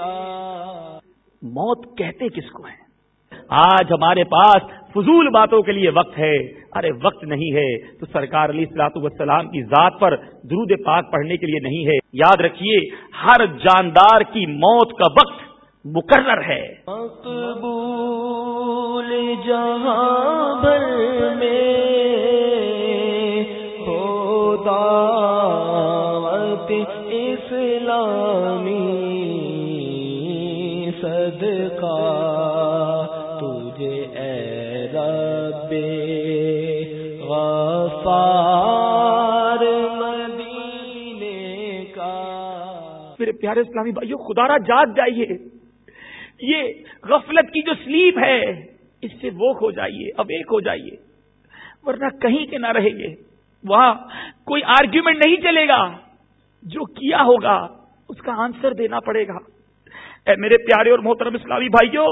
کا موت کہتے کس کو ہے آج ہمارے پاس فضول باتوں کے لیے وقت ہے ارے وقت نہیں ہے تو سرکار علی والسلام کی ذات پر درود پاک پڑھنے کے لیے نہیں ہے یاد رکھیے ہر جاندار کی موت کا وقت مقرر ہے مقبول جہاں میں پیارے اسلامی بھائیو خدا را جات جائیے یہ غفلت کی جو سلیپ ہے اس سے وہ ہو جائیے اب ایک ہو جائیے ورنہ کہیں کے نہ رہیں گے وہاں کوئی آرگیومنٹ نہیں چلے گا جو کیا ہوگا اس کا آنسر دینا پڑے گا اے میرے پیارے اور محترم اسلامی بھائیوں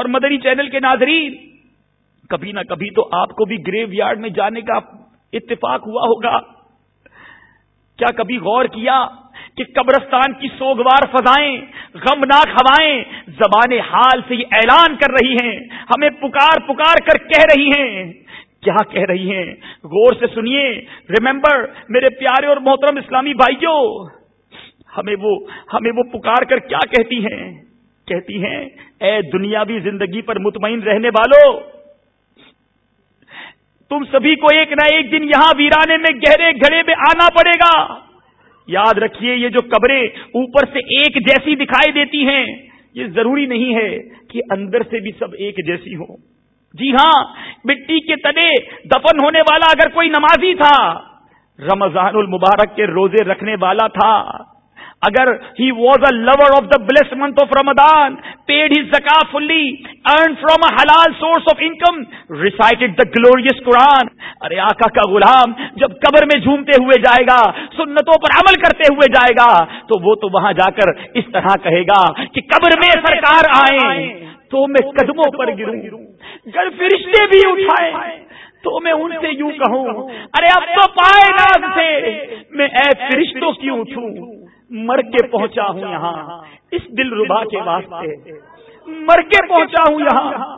اور مدری چینل کے ناظرین کبھی نہ کبھی تو آپ کو بھی گریو یارڈ میں جانے کا اتفاق ہوا ہوگا کیا کبھی غور کیا کہ قبرستان کی سوگوار فضائیں غمناک ہوائیں زبان حال سے یہ اعلان کر رہی ہیں ہمیں پکار پکار کر کہہ رہی ہیں کیا کہہ رہی ہیں غور سے سنیے ریمبر میرے پیارے اور محترم اسلامی بھائیوں وہ پکار کر کیا کہتی ہیں کہتی ہیں اے دنیاوی زندگی پر مطمئن رہنے والوں تم سبھی کو ایک نہ ایک دن یہاں ویرانے میں گہرے گھڑے میں آنا پڑے گا یاد رکھیے یہ جو قبریں اوپر سے ایک جیسی دکھائی دیتی ہیں یہ ضروری نہیں ہے کہ اندر سے بھی سب ایک جیسی ہو جی ہاں مٹی کے تدے دفن ہونے والا اگر کوئی نمازی تھا رمضان المبارک کے روزے رکھنے والا تھا اگر he was a lover of the blessed month of Ramadan paid he zakat fully earn from source of income recited the glorious Quran ارے آقا کا غلام جب قبر میں جھومتے ہوئے جائے گا سنتوں پر عمل کرتے ہوئے جائے گا تو وہ تو وہاں جا کر اس طرح کہے گا کہ قبر میں سرکار آئے تو میں قدموں پر گروں گر فرشتے بھی اٹھائے تو میں ان سے یوں کہوں ارے اب تو پائے گا میں اے فرشتوں کیوں اٹھوں مر کے پہنچا ہوں یہاں اس دل ربا کے واسطے مر کے پہنچا ہوں یہاں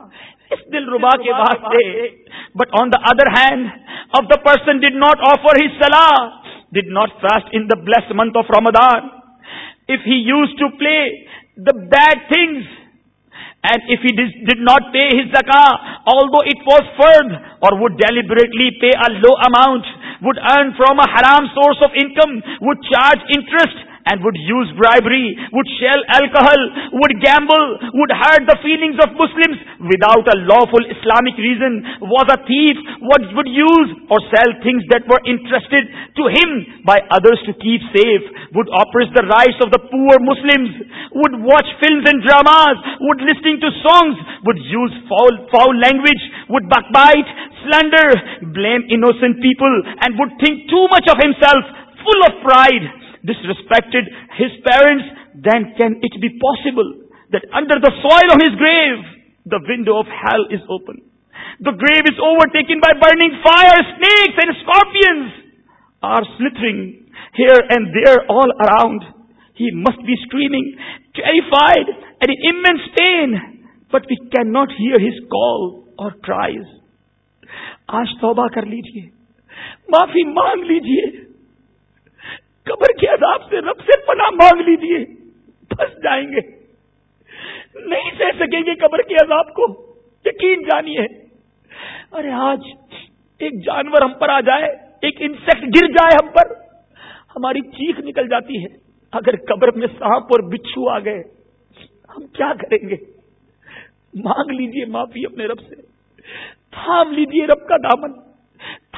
اس دل ربا کے واسطے but on the other hand of the person did not offer his salah did not fast in the blessed month of Ramadan if he used to play the bad things and if he did not pay all do it فرد or would deliberately pay a low amount would earn from a haram source of income would charge interest and would use bribery, would shell alcohol, would gamble, would hurt the feelings of Muslims without a lawful Islamic reason, was a thief, would use or sell things that were entrusted to him by others to keep safe, would oppress the rights of the poor Muslims, would watch films and dramas, would listen to songs, would use foul language, would backbite, slander, blame innocent people, and would think too much of himself, full of pride, disrespected his parents then can it be possible that under the soil of his grave the window of hell is open the grave is overtaken by fire snakes and scorpions are سلتھ here and there all around he must be screaming terrified and immense pain but we can not hear his call or cries آج توبہ کر لیجیے معافی مانگ لیجیے قبر کے عذاب سے رب سے پناہ مانگ لیجیے پھنس جائیں گے نہیں سہ سکیں گے قبر کے عذاب کو یقین جانیے ارے آج ایک جانور ہم پر آ جائے ایک انسیکٹ گر جائے ہم پر ہماری چیخ نکل جاتی ہے اگر قبر میں سانپ اور بچھو آ گئے ہم کیا کریں گے مانگ لیجئے معافی اپنے رب سے تھام لیجئے رب کا دامن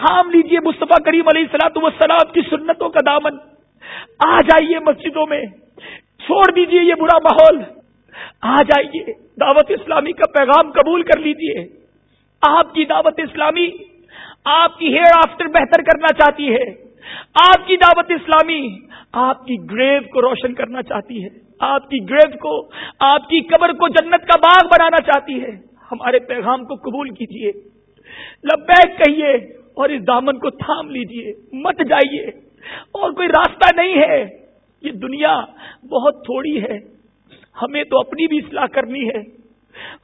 تھام لیجئے مصطفیٰ کریم علیہ سلاد و سلاب کی سنتوں کا دامن آ جائیے مسجدوں میں چھوڑ دیجئے یہ برا ماحول آ جائیے دعوت اسلامی کا پیغام قبول کر لیجئے آپ کی دعوت اسلامی آپ کی ہیئر آفٹر بہتر کرنا چاہتی ہے آپ کی دعوت اسلامی آپ کی گریو کو روشن کرنا چاہتی ہے آپ کی گریو کو آپ کی قبر کو جنت کا باغ بنانا چاہتی ہے ہمارے پیغام کو قبول کیجیے لبیک کہیے اور اس دامن کو تھام لیجیے مت جائیے اور کوئی راستہ نہیں ہے یہ دنیا بہت تھوڑی ہے ہمیں تو اپنی بھی اصلاح کرنی ہے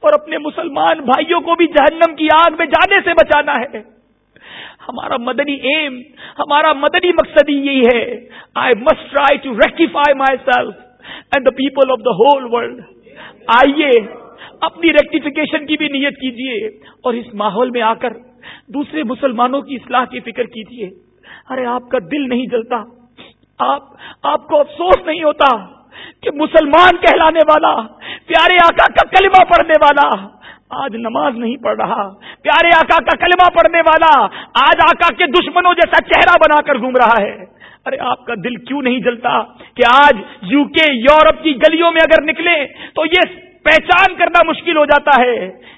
اور اپنے مسلمان بھائیوں کو بھی جہنم کی آگ میں جانے سے بچانا ہے ہمارا مدنی ایم ہمارا مدنی مقصد یہی ہے I must try to rectify my self and the people of the whole world آئیے اپنی ریکٹیفکیشن کی بھی نیت کیجیے اور اس ماحول میں آ کر دوسرے مسلمانوں کی اصلاح کی فکر کیجیے ارے آپ کا دل نہیں جلتا آپ آپ کو افسوس نہیں ہوتا کہ مسلمان کہلانے والا پیارے آقا کا کلمہ پڑھنے والا آج نماز نہیں پڑھ رہا پیارے آقا کا کلمہ پڑھنے والا آج آقا کے دشمنوں جیسا چہرہ بنا کر گھوم رہا ہے ارے آپ کا دل کیوں نہیں جلتا کہ آج یو کے یورپ کی گلیوں میں اگر نکلے تو یہ پہچان کرنا مشکل ہو جاتا ہے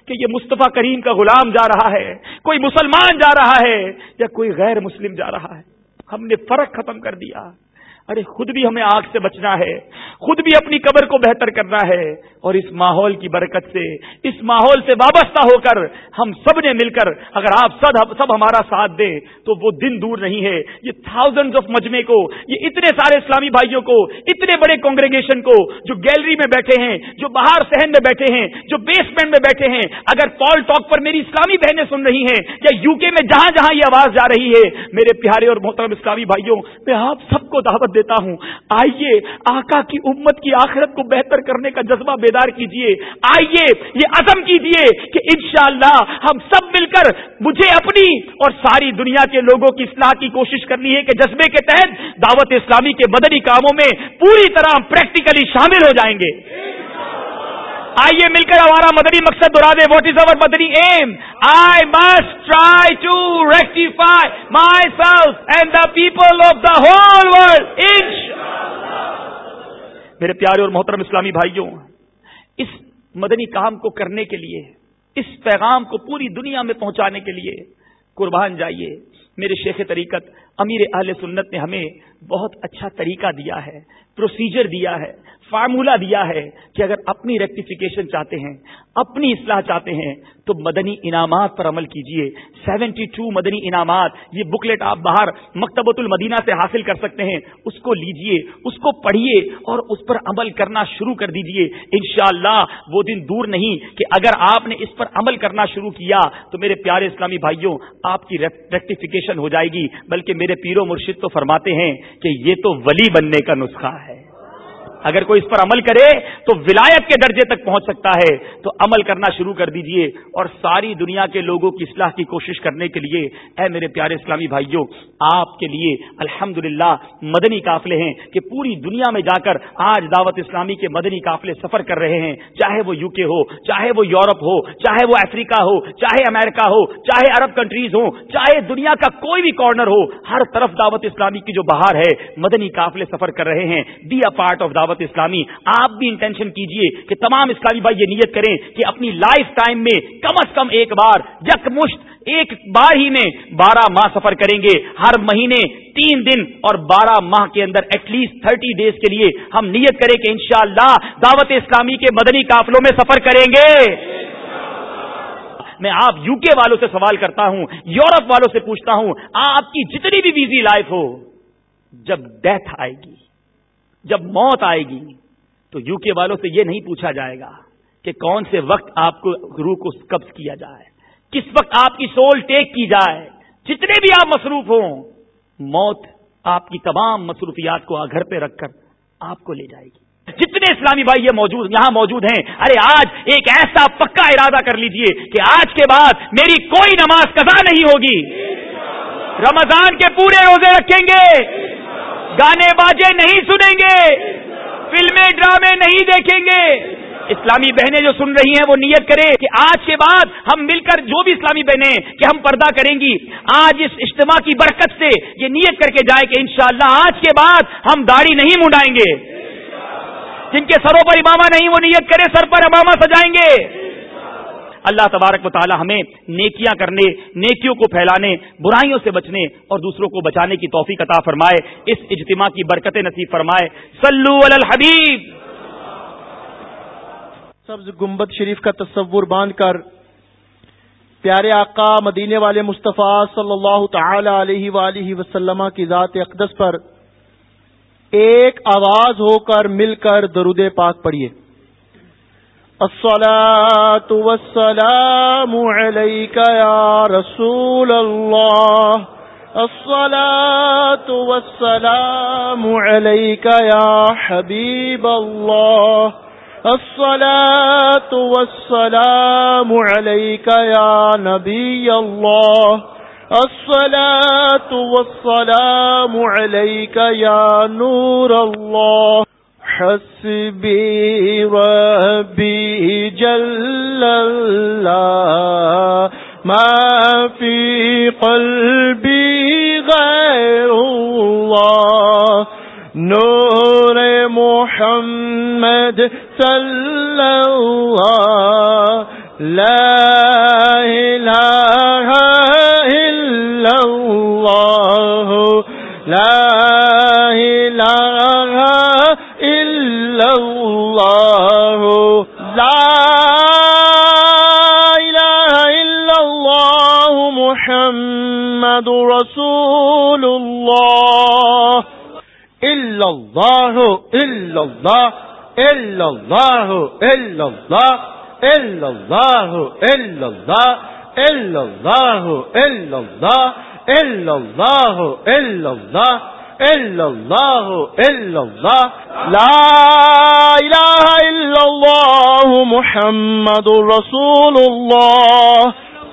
کہ یہ مصطفیٰ کریم کا غلام جا رہا ہے کوئی مسلمان جا رہا ہے یا کوئی غیر مسلم جا رہا ہے ہم نے فرق ختم کر دیا ارے خود بھی ہمیں آگ سے بچنا ہے خود بھی اپنی قبر کو بہتر کرنا ہے اور اس ماحول کی برکت سے اس ماحول سے وابستہ ہو کر ہم سب نے مل کر اگر آپ سب سب ہمارا ساتھ دیں تو وہ دن دور نہیں ہے یہ تھاؤزنڈ آف مجمے کو یہ اتنے سارے اسلامی بھائیوں کو اتنے بڑے کانگریگیشن کو جو گیلری میں بیٹھے ہیں جو باہر سہن میں بیٹھے ہیں جو بیسمنٹ میں بیٹھے ہیں اگر پال ٹاک پر میری اسلامی بہنیں سن رہی ہیں یا یو کے میں جہاں جہاں یہ آواز جا رہی ہے میرے پیارے اور محترم اسلامی بھائیوں میں آپ سب کو دعوت دعوت دیتا ہوں آئیے آقا کی امت کی آخرت کو بہتر کرنے کا جذبہ بیدار کیجیے آئیے یہ عزم کیجیے کہ انشاءاللہ ہم سب مل کر مجھے اپنی اور ساری دنیا کے لوگوں کی اصلاح کی کوشش کرنی ہے کہ جذبے کے تحت دعوت اسلامی کے مدنی کاموں میں پوری طرح پریکٹیکلی شامل ہو جائیں گے آئیے مل کر ہمارا مدنی مقصد دے what is our Madani aim I must try to rectify myself and the people of the whole world میرے پیارے اور محترم اسلامی بھائیوں اس مدنی کام کو کرنے کے لیے اس پیغام کو پوری دنیا میں پہنچانے کے لیے قربان جائیے میرے شیخ طریقت امیر اہل سنت نے ہمیں بہت اچھا طریقہ دیا ہے پروسیجر دیا ہے فارمولہ دیا ہے کہ اگر اپنی ریکٹیفیکیشن چاہتے ہیں اپنی اصلاح چاہتے ہیں تو مدنی انعامات پر عمل کیجئے سیونٹی ٹو مدنی انعامات یہ بکلیٹ آپ باہر مکتبۃ المدینہ سے حاصل کر سکتے ہیں اس کو لیجئے اس کو پڑھیے اور اس پر عمل کرنا شروع کر دیجئے انشاءاللہ وہ دن دور نہیں کہ اگر آپ نے اس پر عمل کرنا شروع کیا تو میرے پیارے اسلامی بھائیوں آپ کی ریکٹیفیکیشن ہو جائے گی بلکہ میرے پیرو مرشد تو فرماتے ہیں کہ یہ تو ولی بننے کا نسخہ ہے اگر کوئی اس پر عمل کرے تو ولایت کے درجے تک پہنچ سکتا ہے تو عمل کرنا شروع کر دیجئے اور ساری دنیا کے لوگوں کی اصلاح کی کوشش کرنے کے لیے اے میرے پیارے اسلامی بھائیوں آپ کے لیے الحمد مدنی قافلے ہیں کہ پوری دنیا میں جا کر آج دعوت اسلامی کے مدنی قافلے سفر کر رہے ہیں چاہے وہ یو کے ہو چاہے وہ یورپ ہو چاہے وہ افریقہ ہو چاہے امریکہ ہو چاہے عرب کنٹریز ہو چاہے دنیا کا کوئی بھی کارنر ہو ہر طرف دعوت اسلامی کی جو بہار ہے مدنی قافلے سفر کر رہے ہیں be a part of Dawat Dawat-e-Islami آپ بھی انٹینشن کیجئے کہ تمام اسلامی بھائی یہ نیت کریں کہ اپنی لائف ٹائم میں کم از کم ایک بار مشت ایک بار ہی میں بارہ ماہ سفر کریں گے ہر مہینے تین دن اور بارہ ماہ کے اندر ایٹ لیسٹ تھرٹی ڈیز کے لیے ہم نیت کریں کہ انشاءاللہ دعوت اسلامی کے مدنی قافلوں میں سفر کریں گے میں آپ یو کے والوں سے سوال کرتا ہوں یورپ والوں سے پوچھتا ہوں آپ کی جتنی بھی بیزی لائف ہو جب ڈیتھ آئے گی جب موت آئے گی تو یو کے والوں سے یہ نہیں پوچھا جائے گا کہ کون سے وقت آپ کو روح کو قبض کیا جائے کس وقت آپ کی سول ٹیک کی جائے جتنے بھی آپ مصروف ہوں موت آپ کی تمام مصروفیات کو گھر پہ رکھ کر آپ کو لے جائے گی جتنے اسلامی بھائی یہ موجود یہاں موجود ہیں ارے آج ایک ایسا پکا ارادہ کر لیجئے کہ آج کے بعد میری کوئی نماز قضا نہیں ہوگی رمضان کے پورے روزے رکھیں گے گانے بازے نہیں سنیں گے فلمیں ڈرامے نہیں دیکھیں گے اسلامی بہنیں جو سن رہی ہیں وہ نیت کرے کہ آج کے بعد ہم مل کر جو بھی اسلامی بہنیں کہ ہم پردہ کریں گی آج اس اجتماع کی برکت سے یہ نیت کر کے جائے کہ انشاءاللہ شاء آج کے بعد ہم داڑھی نہیں منڈائیں گے جن کے سروں پر امامہ نہیں وہ نیت کرے سر پر امامہ سجائیں گے اللہ تبارک مطالعہ ہمیں نیکیاں کرنے نیکیوں کو پھیلانے برائیوں سے بچنے اور دوسروں کو بچانے کی توفیق عطا فرمائے اس اجتماع کی برکت نصیب فرمائے سلو الحبیب سبز گمبد شریف کا تصور باندھ کر پیارے آقا مدینے والے مصطفیٰ صلی اللہ تعالی علیہ وآلہ وسلم کی ذات اقدس پر ایک آواز ہو کر مل کر درود پاک پڑیے الصلاة والسلام عليك يا رسول الله الصلاة والسلام عليك يا حبيب الله الصلاة والسلام عليك يا نبي الله الصلاة والسلام عليك يا نور الله ربي جل ما في قلبي غير الله نور محمد صلى الله ل مدرسول نہو الحمد اللہ اللہ اللہ اللہ اللہ اللہ اللہ اللہ اللہ اللہ اللہ اللہ لا الہ الا محمد رسول اللہ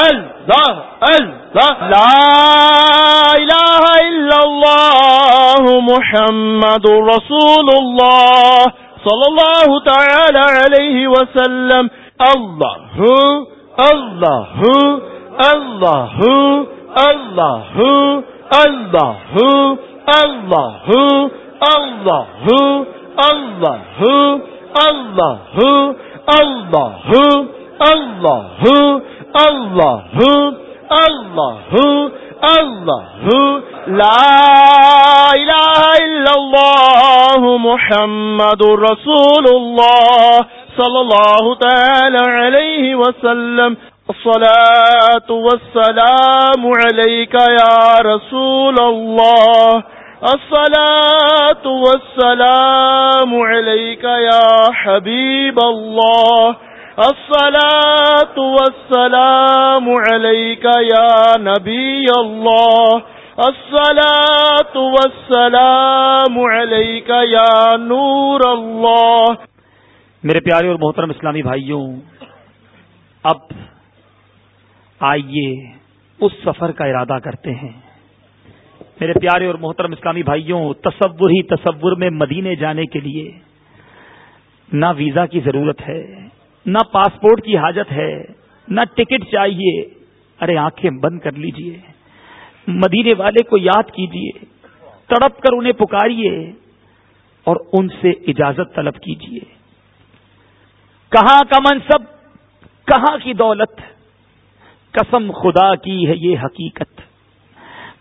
اللہ اللہ محمد رسول اللہ صلی اللہ تعالی علیہ وسلم اللہ اللہ اللہ اللہ اللہ اللہ اللہ اللہ اللہ اللہ اللہ اللہ اللہ اللہ لا الہ الا اللہ محمد رسول اللہ صلی اللہ تعالی علیہ وسلم الصلاة والسلام سلا مرلکا یا رسولؤ اصلا توسلا مرل کا یا حبیب الصلاة والسلام عليك يا نبي الله الصلاة والسلام عليك يا نور الله میرے پیارے اور محترم اسلامی بھائیوں اب آئیے اس سفر کا ارادہ کرتے ہیں میرے پیارے اور محترم اسلامی بھائیوں تصور ہی تصور میں مدینے جانے کے لیے نہ ویزا کی ضرورت ہے نہ پاسپورٹ کی حاجت ہے نہ ٹکٹ چاہیے ارے آنکھیں بند کر لیجئے مدینے والے کو یاد کیجئے تڑپ کر انہیں پکاریے اور ان سے اجازت طلب کیجئے کہاں کا منصب کہاں کی دولت قسم خدا کی ہے یہ حقیقت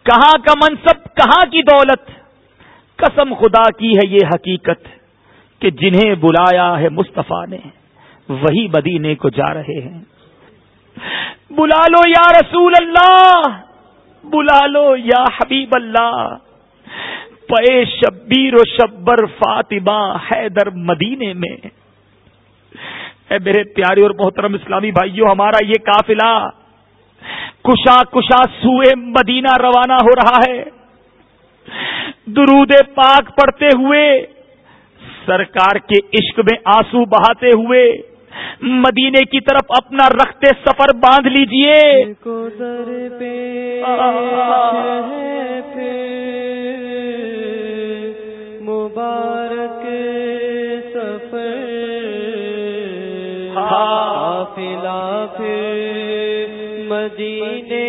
کہاں کا منصب کہاں کی دولت قسم خدا کی ہے یہ حقیقت کہ جنہیں بلایا ہے مصطفیٰ نے وہی مدینے کو جا رہے ہیں بلا لو یا رسول اللہ بلا لو یا حبیب اللہ پے شبیر و شبر فاطمہ حیدر مدینے میں اے میرے پیارے اور محترم اسلامی بھائیوں ہمارا یہ قافلہ کشا کشا سوئے مدینہ روانہ ہو رہا ہے درود پاک پڑتے ہوئے سرکار کے عشق میں آنسو بہاتے ہوئے مدینے کی طرف اپنا رکھتے سفر باندھ لیجئے کو در پے مبارک سفید ہاں۔ مدینے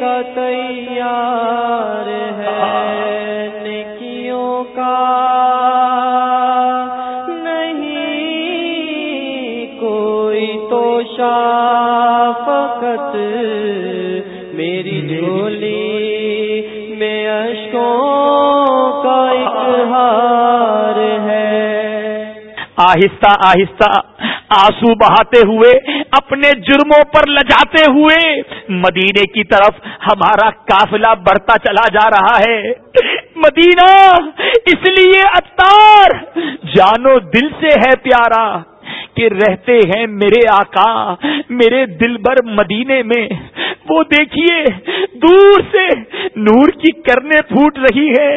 کتیا آہستہ آہستہ بہاتے ہوئے اپنے جرموں پر لجاتے ہوئے مدینے کی طرف ہمارا کافلا بڑھتا چلا جا رہا ہے مدینہ اس لیے اتار جانو دل سے ہے پیارا کہ رہتے ہیں میرے آقا میرے دل بر مدینے میں وہ دیکھیے دور سے نور کی کرنے پھوٹ رہی ہے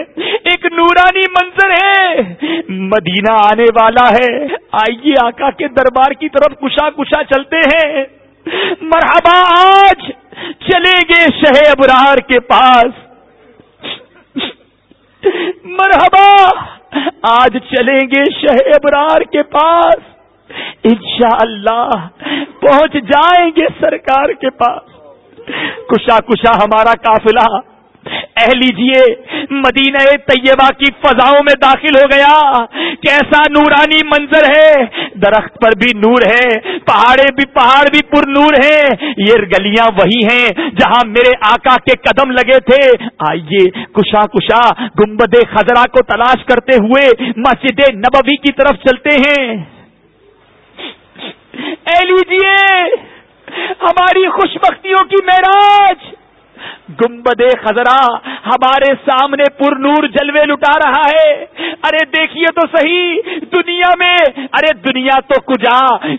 ایک نورانی منظر ہے مدینہ آنے والا ہے آئیے آقا کے دربار کی طرف کشا کشا چلتے ہیں مرحبا آج چلے گے ابرار کے پاس مرحبا آج چلیں گے شہ ابرار کے پاس انشاءاللہ اللہ پہنچ جائیں گے سرکار کے پاس کشا کشا ہمارا قافلہ اہ لیجیے مدینہ طیبہ کی فضاؤں میں داخل ہو گیا کیسا نورانی منظر ہے درخت پر بھی نور ہے پہاڑے بھی پہاڑ بھی پر نور ہے یہ گلیاں وہی ہیں جہاں میرے آقا کے قدم لگے تھے آئیے کشا کشا گمبد خزرا کو تلاش کرتے ہوئے مسجد نبوی کی طرف چلتے ہیں اے ہماری خوش بختیوں کی معراج گمبد خزرا ہمارے سامنے پر نور جلوے لٹا رہا ہے ارے دیکھیے تو صحیح دنیا میں ارے دنیا تو کجا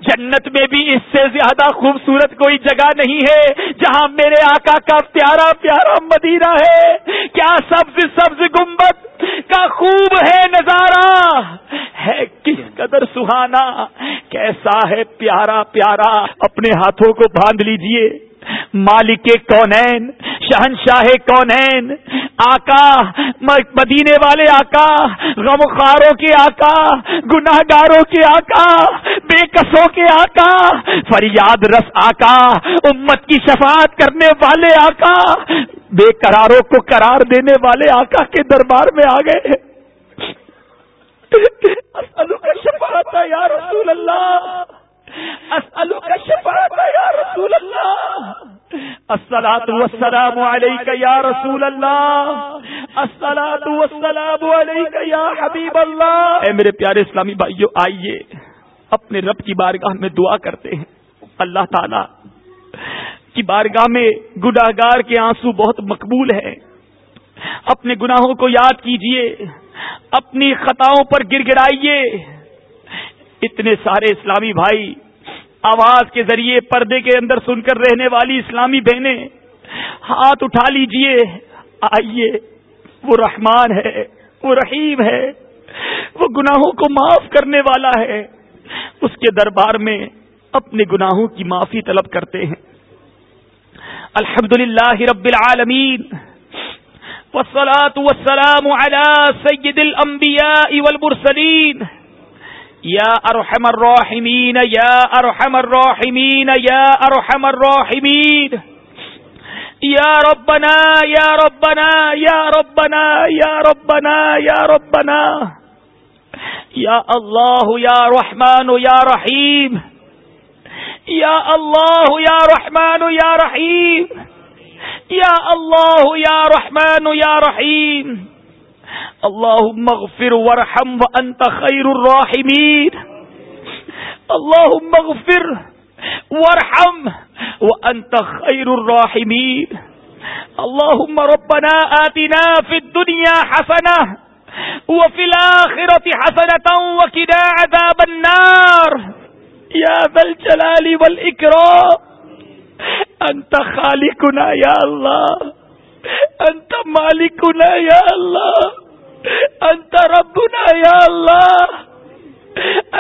جنت میں بھی اس سے زیادہ خوبصورت کوئی جگہ نہیں ہے جہاں میرے آقا کا پیارا پیارا مدیرہ ہے کیا سبز سبز کا خوب ہے نظارہ ہے کس قدر سہانا کیسا ہے پیارا پیارا اپنے ہاتھوں کو باندھ لیجئے مالک کون ہیں شہنشاہ کون ہیں مدینے والے آقا غمخاروں کے گناہ گاروں کے آقا بے قصوں کے آقا فریاد رس آقا امت کی شفاعت کرنے والے آقا بے قراروں کو قرار دینے والے آقا کے دربار میں آ گئے شفاعت یا رسول اللہ رسول اللہ رسول اللہ حبیب اللہ میرے پیارے اسلامی بھائیو آئیے اپنے رب کی بارگاہ میں دعا کرتے ہیں اللہ تعالی کی بارگاہ میں گناگار کے آنسو بہت مقبول ہیں اپنے گناہوں کو یاد کیجئے اپنی خطاؤں پر گر گرائیے اتنے سارے اسلامی بھائی آواز کے ذریعے پردے کے اندر سن کر رہنے والی اسلامی بہنیں ہاتھ اٹھا لیجئے آئیے وہ رحمان ہے وہ رحیم ہے وہ گناہوں کو معاف کرنے والا ہے اس کے دربار میں اپنے گناہوں کی معافی طلب کرتے ہیں الحمد للہ والسلام على سید الانبیاء والمرسلین یا ارحم الراحمین یا ارحم الراحمین یا ارحم الراحمین یا ربنا یا ربنا یا ربنا یا ربنا یا ربنا یا اللہ یا رحمان یا رحیم یا اللہ یا رحمان یا رحیم یا اللہ یا رحمان یا رحیم اللہ اغفر وارحم وانت انت خیر اللهم اللہ مغفر وانت خير خیر اللهم ربنا اللہ في الدنيا حسنة وفي الآخرة حسنة وكدا عذاب النار يا ذا یا والإكرام أنت خالقنا انت الله یا اللہ انت مالکنا یا اللہ انت ربنا یا اللہ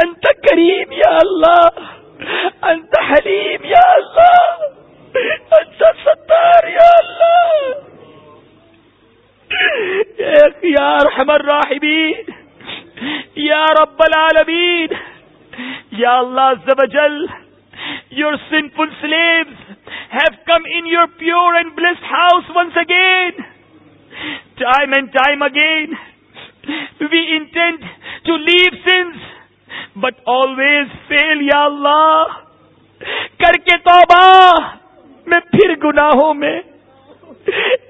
انت کریم یا اللہ انت حلیم یا اللہ انت ستار یا اللہ یا رحم الراحمین یا رب العالمین یا اللہ عز و جل your sinful سلیمز have come in your pure and blessed house once again. Time and time again, we intend to leave sins, but always fail, Ya Allah. کر کے توبہ میں پھر گناہوں میں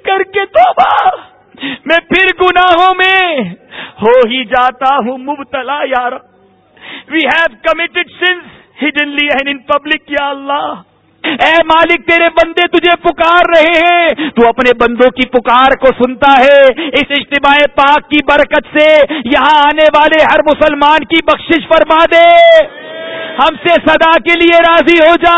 کر کے توبہ میں پھر گناہوں میں ہو ہی جاتا ہوں مبتلا یار we have committed sins hiddenly and in public یا اللہ اے مالک تیرے بندے تجھے پکار رہے ہیں تو اپنے بندوں کی پکار کو سنتا ہے اس اجتماع پاک کی برکت سے یہاں آنے والے ہر مسلمان کی بخشش فرما دے ہم سے صدا کے لیے راضی ہو جا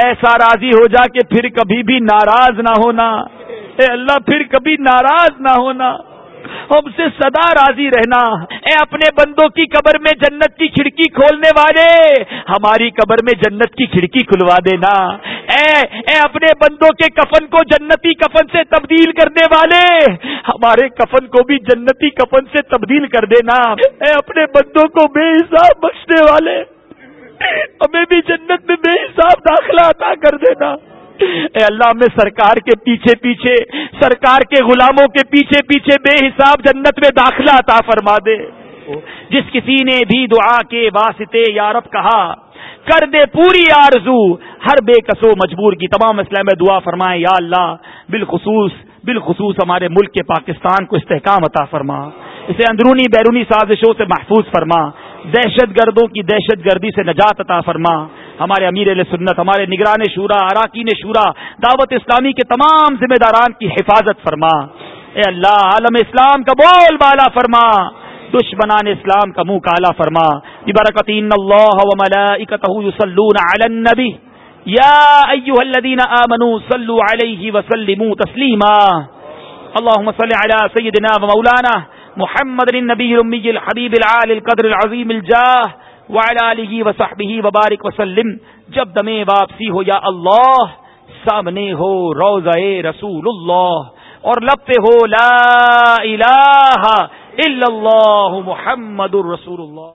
ایسا راضی ہو جا کہ پھر کبھی بھی ناراض نہ ہونا اے اللہ پھر کبھی ناراض نہ ہونا ہم سے سدا راضی رہنا اے اپنے بندوں کی قبر میں جنت کی کھڑکی کھولنے والے ہماری قبر میں جنت کی کھڑکی کھلوا دینا اے اے اپنے بندوں کے کفن کو جنتی کفن سے تبدیل کرنے والے ہمارے کفن کو بھی جنتی کفن سے تبدیل کر دینا اے اپنے بندوں کو بے حساب بچنے والے ہمیں بھی جنت میں بے حساب داخلہ عطا کر دینا اے اللہ میں سرکار کے پیچھے پیچھے سرکار کے غلاموں کے پیچھے پیچھے بے حساب جنت میں داخلہ عطا فرما دے جس کسی نے بھی دعا کے واسطے یارب کہا کر دے پوری آرزو ہر بے کسو مجبور کی تمام مسئلہ میں دعا فرمائے یا اللہ بالخصوص بالخصوص ہمارے ملک کے پاکستان کو استحکام عطا فرما اسے اندرونی بیرونی سازشوں سے محفوظ فرما دہشت گردوں کی دہشت گردی سے نجات عطا فرما ہمارے امیر علیہ سنت ہمارے نگران شورا اراکین شورا دعوت اسلامی کے تمام ذمہ داران کی حفاظت فرما اے اللہ عالم اسلام کا بول بالا فرما دشمنان اسلام کا منہ کالا فرما برکتین اللہ و ملائکتہ یصلون علی النبی یا ایہا الذین آمنوا صلوا علیہ وسلموا تسلیما اللهم صل علی سیدنا و مولانا محمد النبی الامی الحبیب العالی القدر العظیم الجاہ وائڈا وصحبه وبارک وسلم جب دمے واپسی ہو یا اللہ سامنے ہو روضہ رسول اللہ اور لب پہ ہو لا الہ الا اللہ محمد الرسول اللہ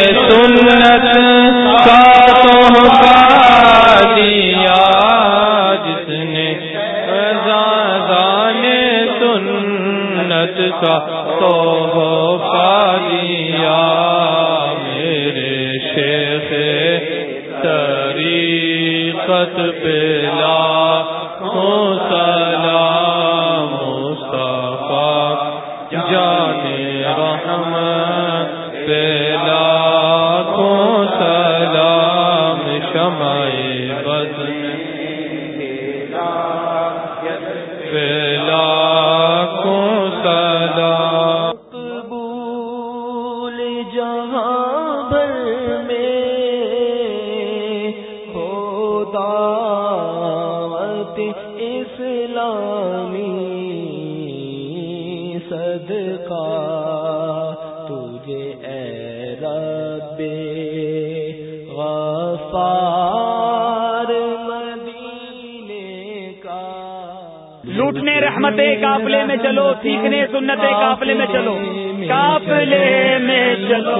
پار مدینے کا لوٹنے رحمت قافلے میں چلو سیکھنے سنتے قافلے میں چلو قافلے میں چلو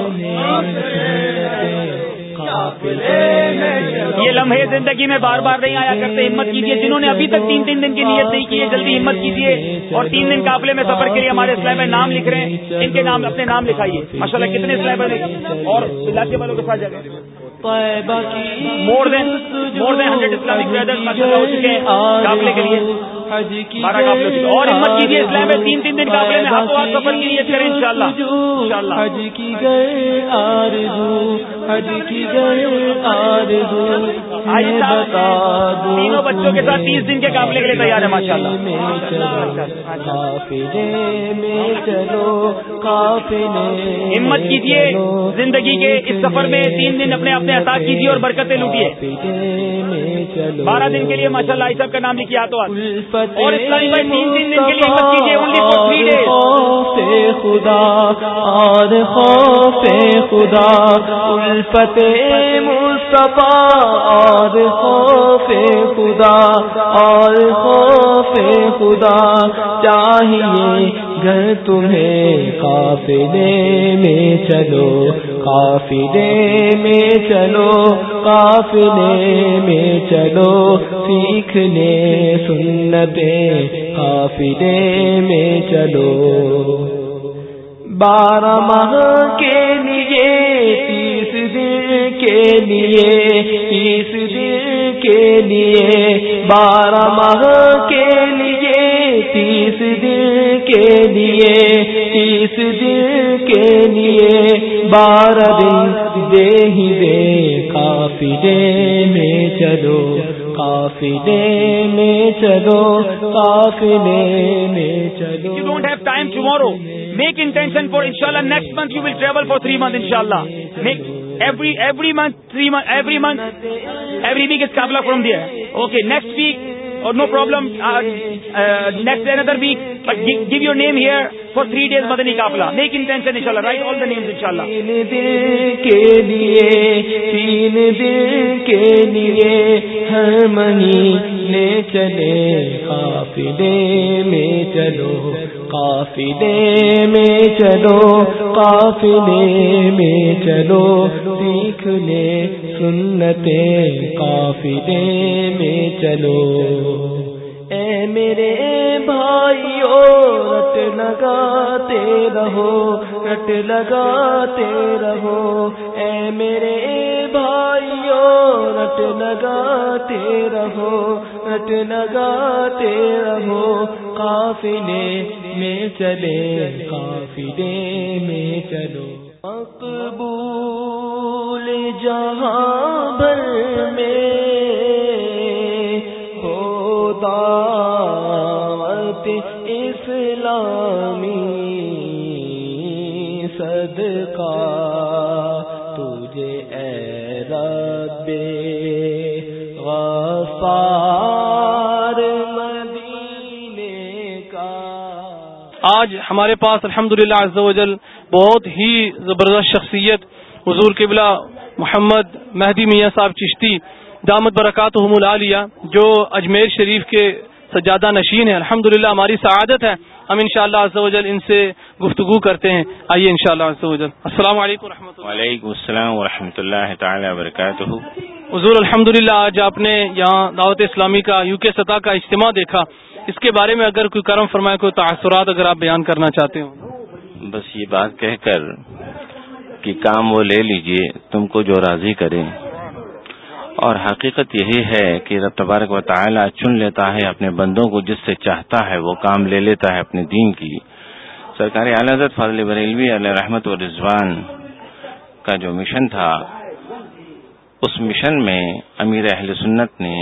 یہ لمحے زندگی میں بار بار نہیں آیا کرتے ہمت کیجیے جنہوں نے ابھی تک تین تین دن کی نیت نہیں کی ہے جلدی ہمت کیجیے اور تین دن قابل میں سفر کے لیے ہمارے میں نام لکھ رہے ہیں ان کے نام اپنے نام لکھائیے ماشاء اللہ کتنے اسلائی ہیں اور علاقے والوں کے ساتھ جگہ باقی more than more than hundred اسلام ہو چکے ہیں کے لیے بارہ اور ہمت کیجیے اسلام میں تین تین دن میں ہاتھوں ہاتھ سفر کے لیے ان شاء اللہ حج کی گئے آر کی گئے تینوں بچوں کے ساتھ تیس دن کے قابل کے لیے تیار ہے ماشاء اللہ ہمت کیجیے زندگی کے اس سفر میں تین دن اپنے اپنے احساس کیجیے اور برکتیں لوٹیے بارہ دن کے لیے ماشاء اللہ کا نام لکھا تو سپا اور خوف خدا اور خوف خدا چاہیے گھر کافی قافلے میں چلو کافی میں چلو کافی میں چلو سیکھنے سنتے کافی میں چلو بارہ ماہ کے لیے کے لیے اس دل کے لیے بارہ ماہ کے لیے تیس دل کے لیے تیس دل کے لیے بارہ دن دے ہی دے کافی دے میں چلو کافی دے میں چلو کافی دے میں چلو you don't have time tomorrow make intention for انشاءاللہ next month you will travel for three month انشاءاللہ make every month three month every month every week اس کابلہ پرابلم دیا okay next week or no problem give your name here for three days mother میں چلو قافلے میں چلو قافلے میں چلو سیکھ لے سنتے قافلے میں چلو اے میرے بھائیوں لگاتے رہو رٹ لگاتے رہو اے میرے بھائیوں رٹ لگاتے رہو رٹ لگاتے رہو قافلے میں چلے قافلے میں چلو مقبول جہاں بھر میں ہودار اسلامی صدقہ آج ہمارے پاس الحمد للہ بہت ہی زبردست شخصیت حضور قبلہ محمد مہدی میاں صاحب چشتی دامت برکات العالیہ جو اجمیر شریف کے سجادہ نشین ہیں الحمد للہ ہماری سعادت ہے ہم ان شاء اللہ ان سے گفتگو کرتے ہیں آئیے انشاءاللہ اللہ السلام علیکم وعلیکم السلام ورحمۃ اللہ تعالی وبرکاتہ حضور الحمد للہ آج آپ نے یہاں دعوت اسلامی کا یو کے سطح کا اجتماع دیکھا اس کے بارے میں اگر کوئی کرم فرمائے کوئی تاثرات اگر آپ بیان کرنا چاہتے ہو بس یہ بات کہہ کر کہ کام وہ لے لیجئے تم کو جو راضی کرے اور حقیقت یہی ہے کہ رب تبارک و تعالیٰ چن لیتا ہے اپنے بندوں کو جس سے چاہتا ہے وہ کام لے لیتا ہے اپنے دین کی سرکار اعلی حضرت فضل بریلوی علیہ رحمت و رضوان کا جو مشن تھا اس مشن میں امیر اہل سنت نے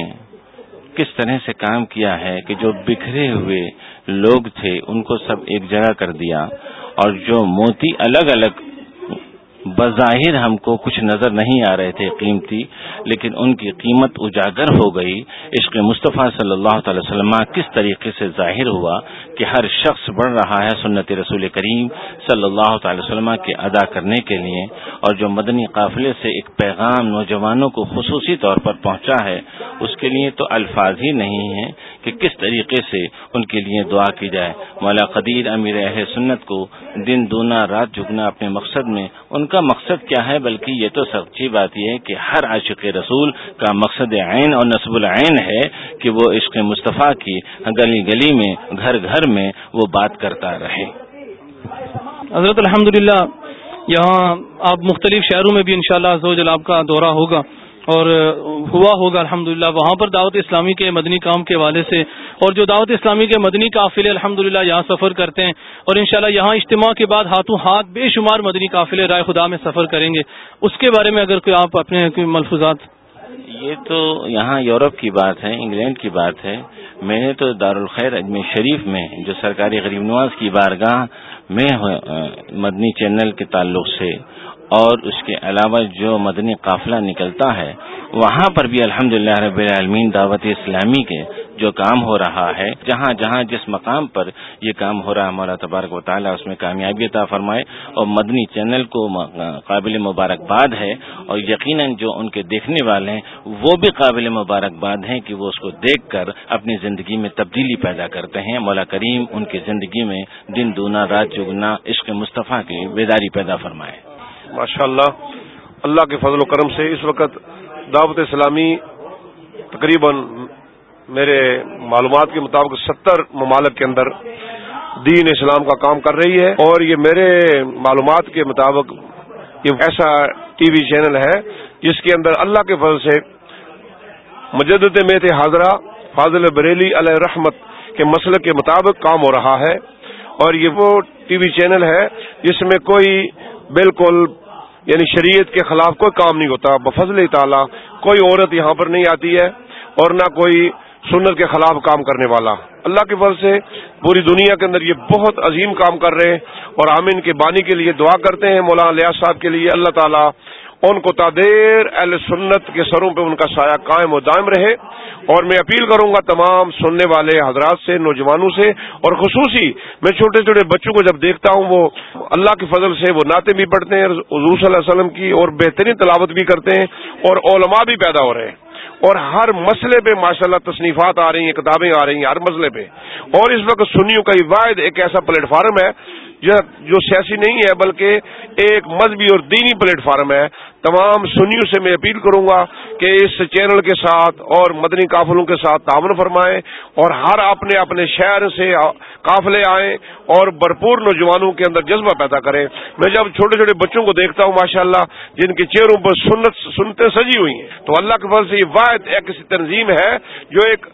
کس طرح سے کام کیا ہے کہ جو بکھرے ہوئے لوگ تھے ان کو سب ایک جگہ کر دیا اور جو موتی الگ الگ بظاہر ہم کو کچھ نظر نہیں آ رہے تھے قیمتی لیکن ان کی قیمت اجاگر ہو گئی عشق مصطفیٰ صلی اللہ تعالی وسلم کس طریقے سے ظاہر ہوا کہ ہر شخص بڑھ رہا ہے سنت رسول کریم صلی اللہ تعالی وسلم کے ادا کرنے کے لیے اور جو مدنی قافلے سے ایک پیغام نوجوانوں کو خصوصی طور پر پہنچا ہے اس کے لیے تو الفاظ ہی نہیں ہیں کہ کس طریقے سے ان کے لیے دعا کی جائے مولا قدیر امیر اہ سنت کو دن دونا رات جھکنا اپنے مقصد میں ان کا مقصد کیا ہے بلکہ یہ تو سچی بات یہ ہے کہ ہر عاشق رسول کا مقصد عین اور نصب العین ہے کہ وہ عشق مصطفیٰ کی گلی گلی میں گھر گھر میں وہ بات کرتا رہے حضرت الحمدللہ یہاں آپ مختلف شہروں میں بھی انشاءاللہ شاء اللہ دورہ ہوگا اور ہوا ہوگا الحمد وہاں پر دعوت اسلامی کے مدنی کام کے حوالے سے اور جو دعوت اسلامی کے مدنی قافلے الحمد للہ یہاں سفر کرتے ہیں اور انشاءاللہ یہاں اجتماع کے بعد ہاتھوں ہاتھ بے شمار مدنی قافلے رائے خدا میں سفر کریں گے اس کے بارے میں اگر کوئی آپ اپنے کوئی ملفوظات یہ تو یہاں یورپ کی بات ہے انگلینڈ کی بات ہے میں نے تو دارالخیر اجمیر شریف میں جو سرکاری غریب نواز کی بارگاہ میں مدنی چینل کے تعلق سے اور اس کے علاوہ جو مدنی قافلہ نکلتا ہے وہاں پر بھی الحمد رب العالمین دعوت اسلامی کے جو کام ہو رہا ہے جہاں جہاں جس مقام پر یہ کام ہو رہا ہے ہمارا تبارک و تعالیٰ اس میں کامیابی عطا فرمائے اور مدنی چینل کو قابل مبارکباد ہے اور یقیناً جو ان کے دیکھنے والے ہیں وہ بھی قابل مبارکباد ہیں کہ وہ اس کو دیکھ کر اپنی زندگی میں تبدیلی پیدا کرتے ہیں مولا کریم ان کی زندگی میں دن دونا رات چگنا عشق مصطفیٰ کی بیداری پیدا فرمائے ماشاء اللہ اللہ کے فضل و کرم سے اس وقت دعوت اسلامی تقریباً میرے معلومات کے مطابق ستر ممالک کے اندر دین اسلام کا کام کر رہی ہے اور یہ میرے معلومات کے مطابق یہ ایسا ٹی وی چینل ہے جس کے اندر اللہ کے فضل سے میں میت حاضرہ فاضل بریلی علیہ رحمت کے مسئلے کے مطابق کام ہو رہا ہے اور یہ وہ ٹی وی چینل ہے جس میں کوئی بالکل یعنی شریعت کے خلاف کوئی کام نہیں ہوتا بفضل تعالیٰ کوئی عورت یہاں پر نہیں آتی ہے اور نہ کوئی سنت کے خلاف کام کرنے والا اللہ کے فضل سے پوری دنیا کے اندر یہ بہت عظیم کام کر رہے ہیں اور ہم ان کے بانی کے لیے دعا کرتے ہیں مولانا لیا صاحب کے لیے اللہ تعالیٰ ان کو تادیر اہل سنت کے سروں پہ ان کا سایہ قائم و دائم رہے اور میں اپیل کروں گا تمام سننے والے حضرات سے نوجوانوں سے اور خصوصی میں چھوٹے چھوٹے بچوں کو جب دیکھتا ہوں وہ اللہ کی فضل سے وہ ناطے بھی پڑھتے ہیں حضور صلی اللہ علیہ وسلم کی اور بہترین تلاوت بھی کرتے ہیں اور علماء بھی پیدا ہو رہے ہیں اور ہر مسئلے پہ ماشاء اللہ تصنیفات آ رہی ہیں کتابیں آ رہی ہیں ہر مسئلے پہ اور اس وقت سنیوں کا یہ واحد ایک ایسا پلیٹ فارم ہے جو سیاسی نہیں ہے بلکہ ایک مذہبی اور دینی پلیٹ فارم ہے تمام سنیوں سے میں اپیل کروں گا کہ اس چینل کے ساتھ اور مدنی قافلوں کے ساتھ تعاون فرمائیں اور ہر اپنے اپنے شہر سے قافلے آئیں اور بھرپور نوجوانوں کے اندر جذبہ پیدا کریں میں جب چھوٹے چھوٹے بچوں کو دیکھتا ہوں ماشاءاللہ جن کے چہروں پر سنت سنتے سجی ہوئی ہیں تو اللہ کے فرض یہ واحد ایک ایسی تنظیم ہے جو ایک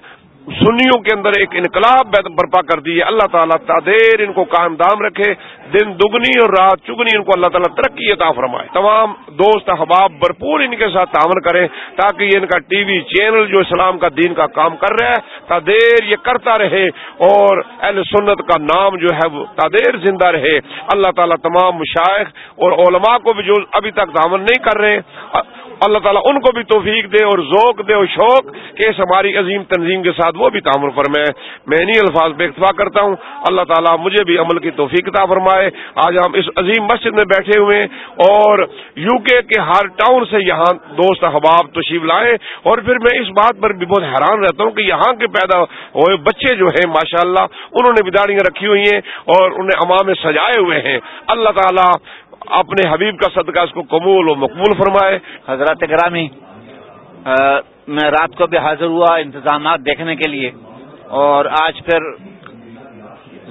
سنیوں کے اندر ایک انقلاب برپا کر دی ہے اللہ تعالیٰ تادیر ان کو کام دام رکھے دن دگنی اور رات چگنی ان کو اللہ تعالیٰ ترقی عطا فرمائے تمام دوست احباب بھرپور ان کے ساتھ تعاون کریں تاکہ یہ ان کا ٹی وی چینل جو اسلام کا دین کا کام کر رہا تا دیر یہ کرتا رہے اور اہل سنت کا نام جو ہے وہ تادیر زندہ رہے اللہ تعالیٰ تمام مشائق اور علماء کو بھی جو ابھی تک تعاون نہیں کر رہے اللہ تعالیٰ ان کو بھی توفیق دے اور ذوق دے اور شوق کہ اس ہماری عظیم تنظیم کے ساتھ وہ بھی تعمر فرمائے میں انہیں الفاظ بے اتفا کرتا ہوں اللہ تعالیٰ مجھے بھی عمل کی توفیق توفیقہ فرمائے آج ہم اس عظیم مسجد میں بیٹھے ہوئے اور یو کے کے ہر ٹاؤن سے یہاں دوست احباب تشیب لائے اور پھر میں اس بات پر بھی بہت حیران رہتا ہوں کہ یہاں کے پیدا ہوئے بچے جو ہیں ماشاء اللہ انہوں نے بداڑیاں رکھی ہوئی ہیں اور انہیں امام سجائے ہوئے ہیں اللہ تعالیٰ اپنے حبیب کا صدقہ اس کو قبول و مقبول فرمائے حضرت گرامی میں رات کو بھی حاضر ہوا انتظامات دیکھنے کے لیے اور آج پھر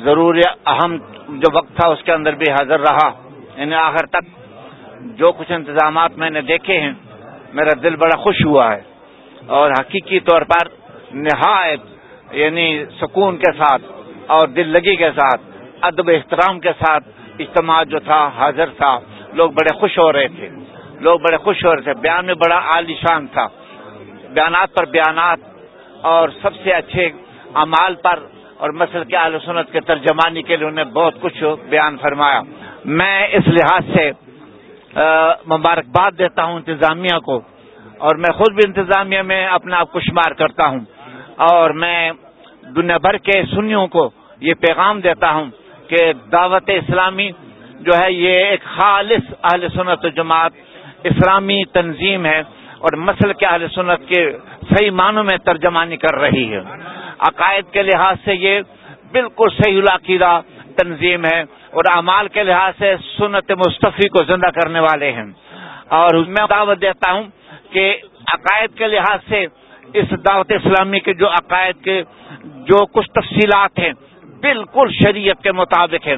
ضرور اہم جو وقت تھا اس کے اندر بھی حاضر رہا یعنی آخر تک جو کچھ انتظامات میں نے دیکھے ہیں میرا دل بڑا خوش ہوا ہے اور حقیقی طور پر نہایت یعنی سکون کے ساتھ اور دل لگی کے ساتھ ادب احترام کے ساتھ اجتماع جو تھا حاضر تھا لوگ بڑے خوش ہو رہے تھے لوگ بڑے خوش ہو رہے تھے بیان میں بڑا عالیشان تھا بیانات پر بیانات اور سب سے اچھے اعمال پر اور مسل کے اعلی سنت کے ترجمانی کے لیے انہوں نے بہت کچھ بیان فرمایا میں اس لحاظ سے مبارکباد دیتا ہوں انتظامیہ کو اور میں خود بھی انتظامیہ میں اپنا آپ کو شمار کرتا ہوں اور میں دنیا بھر کے سنیوں کو یہ پیغام دیتا ہوں کہ دعوت اسلامی جو ہے یہ ایک خالص اہل سنت و جماعت اسلامی تنظیم ہے اور مسل کے اہل سنت کے صحیح معنوں میں ترجمانی کر رہی ہے عقائد کے لحاظ سے یہ بالکل صحیح العقیدہ تنظیم ہے اور اعمال کے لحاظ سے سنت مستفی کو زندہ کرنے والے ہیں اور میں دعوت دیتا ہوں کہ عقائد کے لحاظ سے اس دعوت اسلامی کے جو عقائد کے جو کچھ تفصیلات ہیں بالکل شریعت کے مطابق ہیں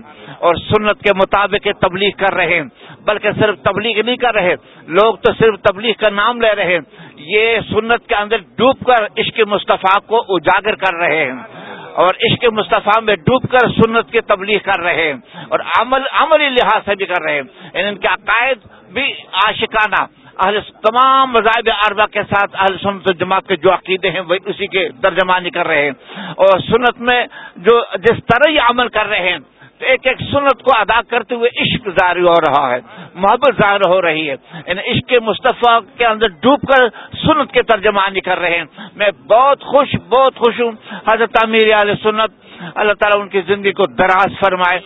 اور سنت کے مطابق تبلیغ کر رہے ہیں بلکہ صرف تبلیغ نہیں کر رہے لوگ تو صرف تبلیغ کا نام لے رہے ہیں یہ سنت کے اندر ڈوب کر عشق مصطفیٰ کو اجاگر کر رہے ہیں اور عشق مصطفیٰ میں ڈوب کر سنت کی تبلیغ کر رہے ہیں اور عمل عملی لحاظ سے بھی کر رہے ہیں یعنی ان کے عقائد بھی آشکانہ اہل تمام مذاہب اربا کے ساتھ اہل سنت جماعت کے جو عقیدے ہیں وہ اسی کے درجمانی کر رہے ہیں اور سنت میں جو جس طرح یہ عمل کر رہے ہیں تو ایک ایک سنت کو ادا کرتے ہوئے عشق ظاہر ہو رہا ہے محبت ظاہر ہو رہی ہے یعنی عشق مصطفیٰ کے اندر ڈوب کر سنت کے ترجمانی کر رہے ہیں میں بہت خوش بہت خوش ہوں حضرت تعمیر علیہ سنت اللہ تعالیٰ ان کی زندگی کو دراز فرمائے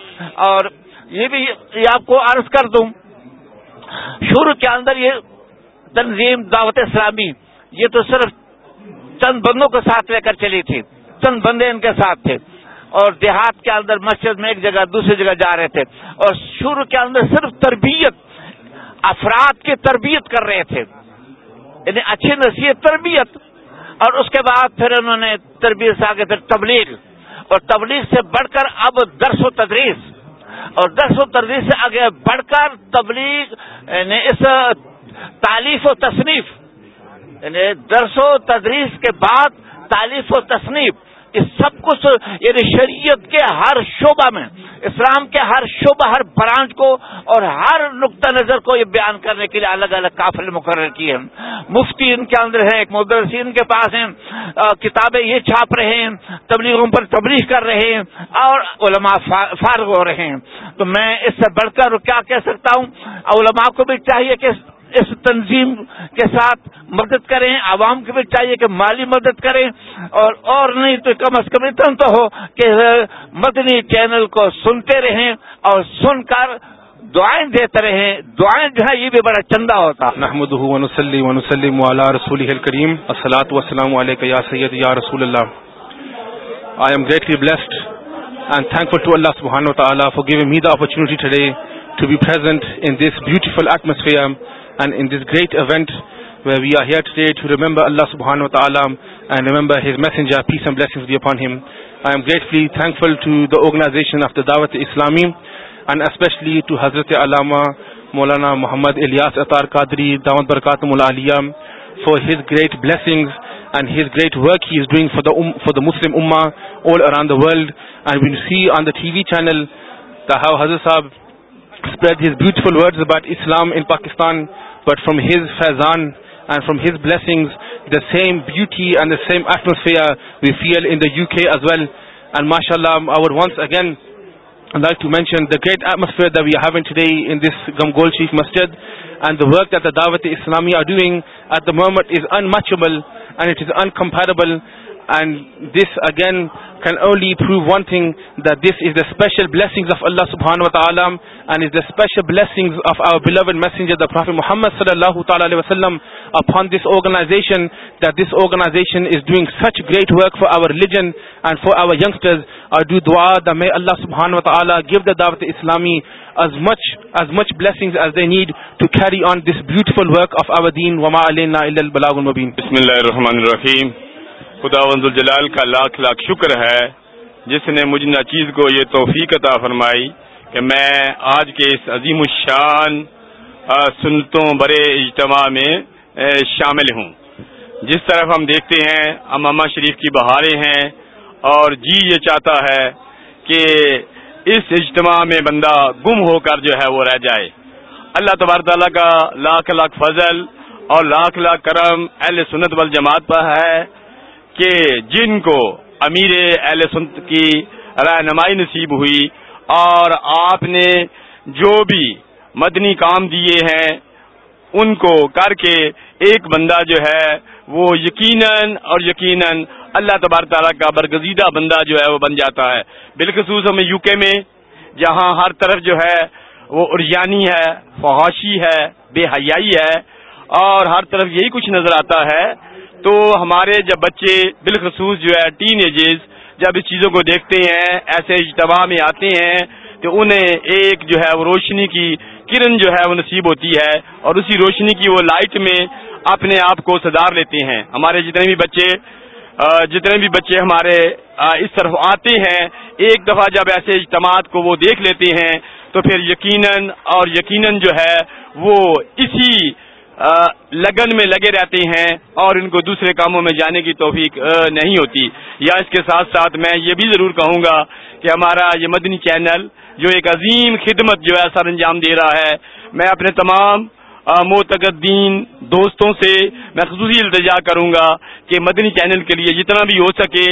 اور یہ بھی یہ آپ کو عرض کر دوں شروع کے اندر یہ تنظیم دعوت اسلامی یہ تو صرف چند بندوں کے ساتھ لے کر چلی تھی چند بندے ان کے ساتھ تھے اور دیہات کے اندر مسجد میں ایک جگہ دوسری جگہ جا رہے تھے اور شروع کے اندر صرف تربیت افراد کی تربیت کر رہے تھے یعنی اچھی نصیحت تربیت اور اس کے بعد پھر انہوں نے تربیت سے آگے پھر تبلیغ اور تبلیغ سے بڑھ کر اب درس و تدریس اور درس و تدریس سے آگے بڑھ کر تبلیغ یعنی اس تعلیف و تصنیف یعنی درس و تدریس کے بعد تعلیف و تصنیف اس سب کچھ یعنی شریعت کے ہر شعبہ میں اسلام کے ہر شعبہ ہر برانچ کو اور ہر نقطہ نظر کو یہ بیان کرنے کے لیے الگ الگ قافل مقرر کیے ہیں مفتی ان کے اندر ہیں ایک مدرسین کے پاس ہیں کتابیں یہ چھاپ رہے ہیں تبلیغوں پر تبلیغ کر رہے ہیں اور علماء فارغ ہو رہے ہیں تو میں اس سے بڑھ کر کیا کہہ سکتا ہوں علماء کو بھی چاہیے کہ اس تنظیم کے ساتھ مدد کریں عوام کو بھی چاہیے کہ مالی مدد کریں اور اور نہیں تو کم از کم اتنا تو ہو کہ مدنی چینل کو سنتے رہیں اور سن کر دعائیں دیتے رہیں دعائیں جو ہے یہ بھی بڑا چندہ ہوتا ہے رسول کریم السلاۃ وسلام علیکم یا سید یا رسول اللہ I am greatly blessed and thankful to اللہ سبحان و تعالیٰ opportunity today to be in this beautiful atmosphere and Anas great event remember thankful to the organization of Dawat Islami to حضرت علامہ مولانا محمد السار کا دعوت برکاتم Ilam for his great bless his great work he is doing for for the Muslim امام the world and see on the TV V channel صاحب اسلام but from his Faizan and from his blessing the same beauty and the same atmosphere we feel as well and ماشاء اللہ I'd once again like to mention the great atmosphere Ganguly شیخ مسجد and the work at the Dawat Islami are doing at the movement is انچبل and it is incomparable and this again can only through one thing the this is the special blessing of اللہ سبحان والم and is داشل bless of our beloved محمد صلی اللہ تعالیٰ وسلم افان this organization organization is doing such great work for our religion and for our یونسٹران وعلیٰ give Dawat Islami need to carry on this beautiful work of bismillahir rahmanir البین خدا الجلال کا لاکھ لاکھ شکر ہے جس نے مجھ کو یہ توفیق عطا فرمائی کہ میں آج کے اس عظیم الشان سنتوں برے اجتماع میں شامل ہوں جس طرف ہم دیکھتے ہیں امامہ شریف کی بہاریں ہیں اور جی یہ چاہتا ہے کہ اس اجتماع میں بندہ گم ہو کر جو ہے وہ رہ جائے اللہ تبار تعالیٰ کا لاکھ لاکھ فضل اور لاکھ لاکھ کرم اہل سنت والجماعت پر ہے کہ جن کو امیر اہل سنت کی رہنمائی نصیب ہوئی اور آپ نے جو بھی مدنی کام دیے ہیں ان کو کر کے ایک بندہ جو ہے وہ یقیناً اور یقیناً اللہ تبار تعالیٰ کا برگزیدہ بندہ جو ہے وہ بن جاتا ہے بالخصوص ہمیں یو کے میں جہاں ہر طرف جو ہے وہ اریانی ہے فحاشی ہے بے حیائی ہے اور ہر طرف یہی کچھ نظر آتا ہے تو ہمارے جب بچے بالخصوص جو ہے ٹین ایجز جب اس چیزوں کو دیکھتے ہیں ایسے اجتماع میں آتے ہیں تو انہیں ایک جو ہے وہ روشنی کی کرن جو ہے وہ نصیب ہوتی ہے اور اسی روشنی کی وہ لائٹ میں اپنے آپ کو سدار لیتے ہیں ہمارے جتنے بھی بچے جتنے بھی بچے ہمارے اس طرف آتے ہیں ایک دفعہ جب ایسے اجتماعات کو وہ دیکھ لیتے ہیں تو پھر یقیناً اور یقیناً جو ہے وہ اسی لگن میں لگے رہتے ہیں اور ان کو دوسرے کاموں میں جانے کی توفیق نہیں ہوتی یا اس کے ساتھ ساتھ میں یہ بھی ضرور کہوں گا کہ ہمارا یہ مدنی چینل جو ایک عظیم خدمت جو ہے سر انجام دے رہا ہے میں اپنے تمام متقدین دوستوں سے میں خصوصی التجا کروں گا کہ مدنی چینل کے لیے جتنا بھی ہو سکے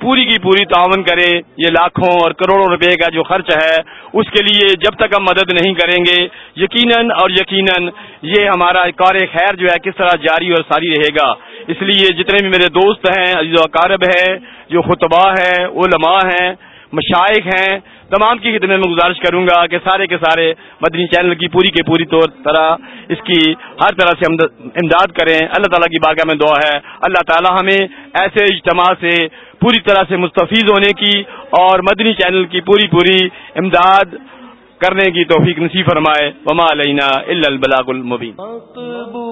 پوری کی پوری تعاون کریں یہ لاکھوں اور کروڑوں روپے کا جو خرچ ہے اس کے لیے جب تک ہم مدد نہیں کریں گے یقیناً اور یقیناً یہ ہمارا کار خیر جو ہے کس طرح جاری اور ساری رہے گا اس لیے جتنے بھی میرے دوست ہیں عزیز و اقارب ہے جو خطبہ ہیں علماء ہیں مشائق ہیں تمام کی خدمت میں گزارش کروں گا کہ سارے کے سارے مدنی چینل کی پوری کے پوری طور طرح اس کی ہر طرح سے امداد کریں اللہ تعالیٰ کی باغہ میں دعا ہے اللہ تعالیٰ ہمیں ایسے اجتماع سے پوری طرح سے مستفیض ہونے کی اور مدنی چینل کی پوری پوری امداد کرنے کی توفیق نصیب فرمائے وما علینا الا البلاغ المبین